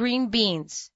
green beans.